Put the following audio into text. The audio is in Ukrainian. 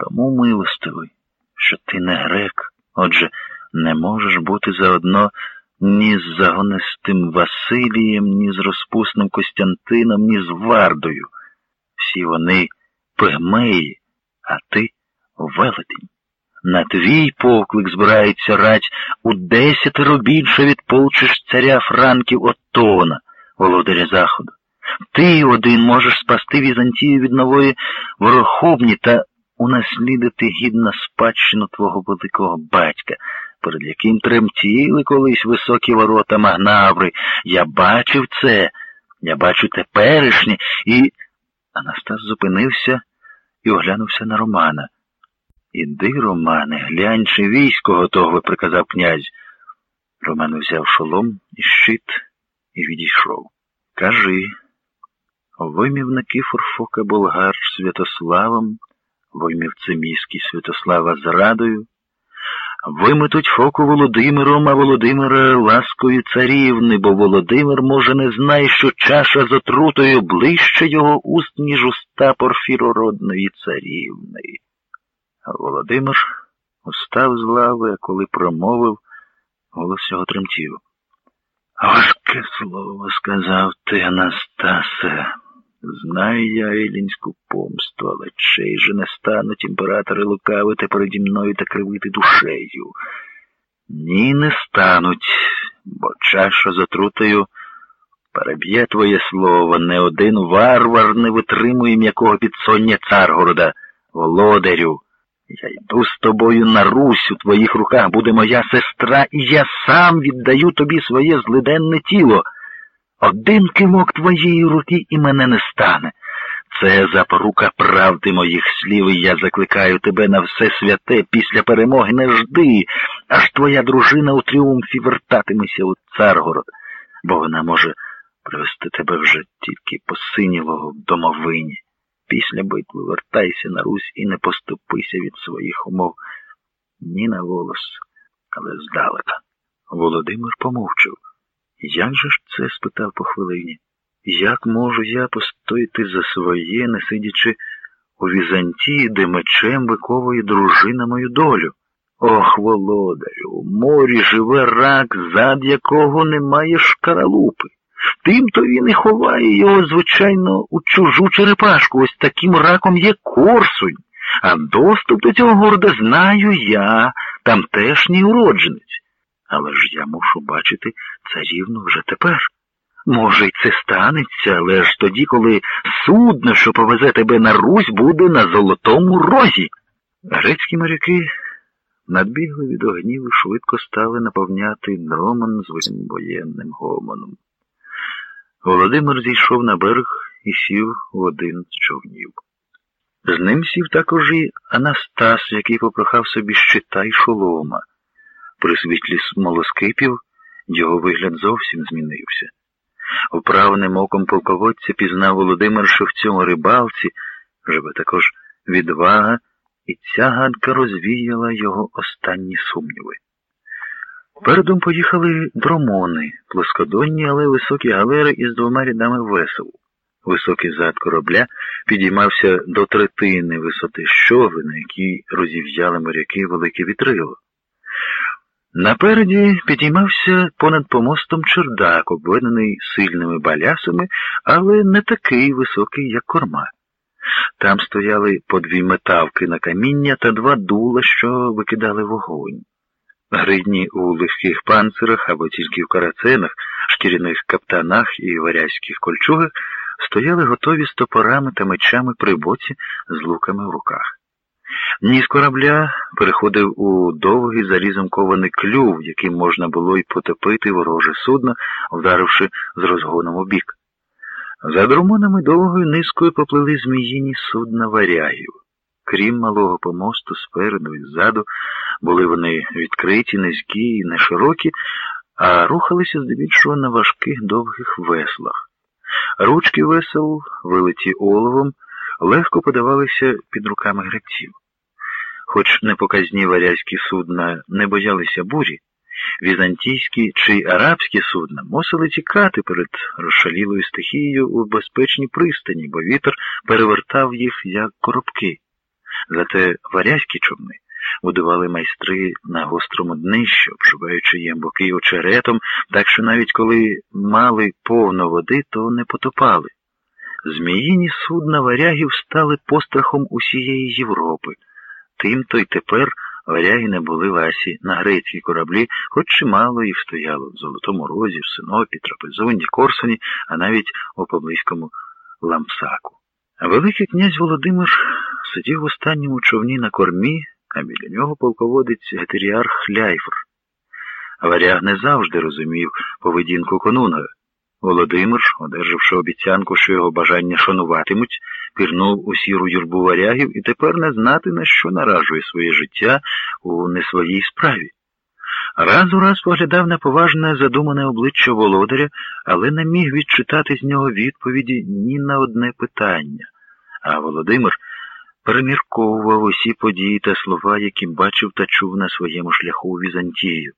Тому милостивий, що ти не грек, отже, не можеш бути заодно ні з загонистим Василієм, ні з розпусним Костянтином, ні з Вардою. Всі вони пигмеї, а ти велетень. На твій поклик збирається рать у десятеро більше від полчищ царя Франків Оттона, володаря Заходу. Ти один можеш спасти Візантію від нової ворохобні та унаслідити гідна спадщину твого великого батька, перед яким тремтіли колись високі ворота Магнаври. Я бачив це, я бачу теперішнє, і. Анастас зупинився і оглянувся на Романа. Іди, Романе, глянь, чи військо готове, приказав князь. Роман взяв шолом і щит і відійшов. Кажи, вимів Никифор Фока Болгар Святославом, вимів Циміський Святослава зрадою, виметуть Фоку Володимиром, а Володимира ласкою царівни, бо Володимир, може, не знає, що чаша з отрутою ближче його уст, ніж уста порфірородної царівни. А Володимир устав з лави, а коли промовив, голос його тремтів. Важке слово сказав ти, Анастасе. Знаю я елінську помсту, але чей же не стануть імператори лукавити переді мною та кривити душею. Ні, не стануть, бо чаша з отрутою переб'є твоє слово, не один варвар не витримує м'якого підсоння царгорода, володарю. Я йду з тобою на Русь, у твоїх руках буде моя сестра, і я сам віддаю тобі своє злиденне тіло. Один кивок твоєї руки і мене не стане. Це запорука правди моїх слів, і я закликаю тебе на все святе після перемоги не жди, аж твоя дружина у тріумфі вертатиметься у Царгород, бо вона може привести тебе вже тільки посинілого в домовині. Після битви вертайся на Русь і не поступися від своїх умов ні на голос, але здалека. Володимир помовчав. Як же ж це? спитав по хвилині. Як можу я постояти за своє, не сидячи у Візантії, де мечем виковує дружина мою долю? Ох, володарю, у морі живе рак, зад якого немає шкаралупи. Тимто він і ховає його, звичайно, у чужу черепашку. Ось таким раком є Корсунь, а доступ до цього города знаю я, тамтешній уродженець. Але ж я мушу бачити царівну вже тепер. Може, й це станеться, але ж тоді, коли судно, що повезе тебе на Русь, буде на золотому розі. Грецькі моряки надбігли від огнів і швидко стали наповняти дроман з воєнним гомоном. Володимир зійшов на берег і сів в один з човнів. З ним сів також і Анастас, який попрохав собі щита й шолома. При світлі смолоскипів його вигляд зовсім змінився. Управним оком полководця пізнав Володимир, що в цьому рибалці живе також відвага, і ця гадка розвіяла його останні сумніви. Передом поїхали дромони, плоскодонні, але високі галери із двома рядами весел. Високий зад корабля підіймався до третини висоти щови, на якій розів'яли моряки велике вітрило. Напереді підіймався понад помостом чердак, обведений сильними балясами, але не такий високий, як корма. Там стояли по дві метавки на каміння та два дула, що викидали вогонь. Гридні у легких панцирах або тільки в караценах, шкіряних каптанах і варязьких кольчугах стояли готові з топорами та мечами при боці з луками в руках. Ніс корабля переходив у довгий залізом кований клюв, яким можна було й потопити вороже судно, вдаривши з розгоном у бік. За друмонами довгою низкою поплили зміїні судна варягів. Крім малого помосту спереду і ззаду, були вони відкриті, низькі і неширокі, а рухалися здебільшого на важких довгих веслах. Ручки весел, вилиті оловом, легко подавалися під руками греців. Хоч непоказні варязькі судна не боялися бурі, візантійські чи арабські судна мусили тікати перед розшалілою стихією у безпечній пристані, бо вітер перевертав їх як коробки. Зате варязькі човни будували майстри на гострому днищі, обшиваючи їм боки очеретом, так що навіть коли мали повно води, то не потопали. Зміїні судна варягів стали пострахом усієї Європи. Тим то й тепер варяги не були ласі на грецькі кораблі, хоч чимало їх стояло в Золотому Розі, в Синопі, Трапезунді, Корсуні, а навіть у поблизькому Ламсаку. Великий князь Володимир сидів в останньому човні на кормі, а біля нього полководець Гетеріарх Ляйфр. Варяг не завжди розумів поведінку конунга. Володимир, одержавши обіцянку, що його бажання шануватимуть, пірнув у сіру юрбу варягів і тепер не знати, на що наражує своє життя у не своїй справі. Раз у раз поглядав на поважне задумане обличчя володаря, але не міг відчитати з нього відповіді ні на одне питання. А Володимир перемірковував усі події та слова, які бачив та чув на своєму шляху Візантію.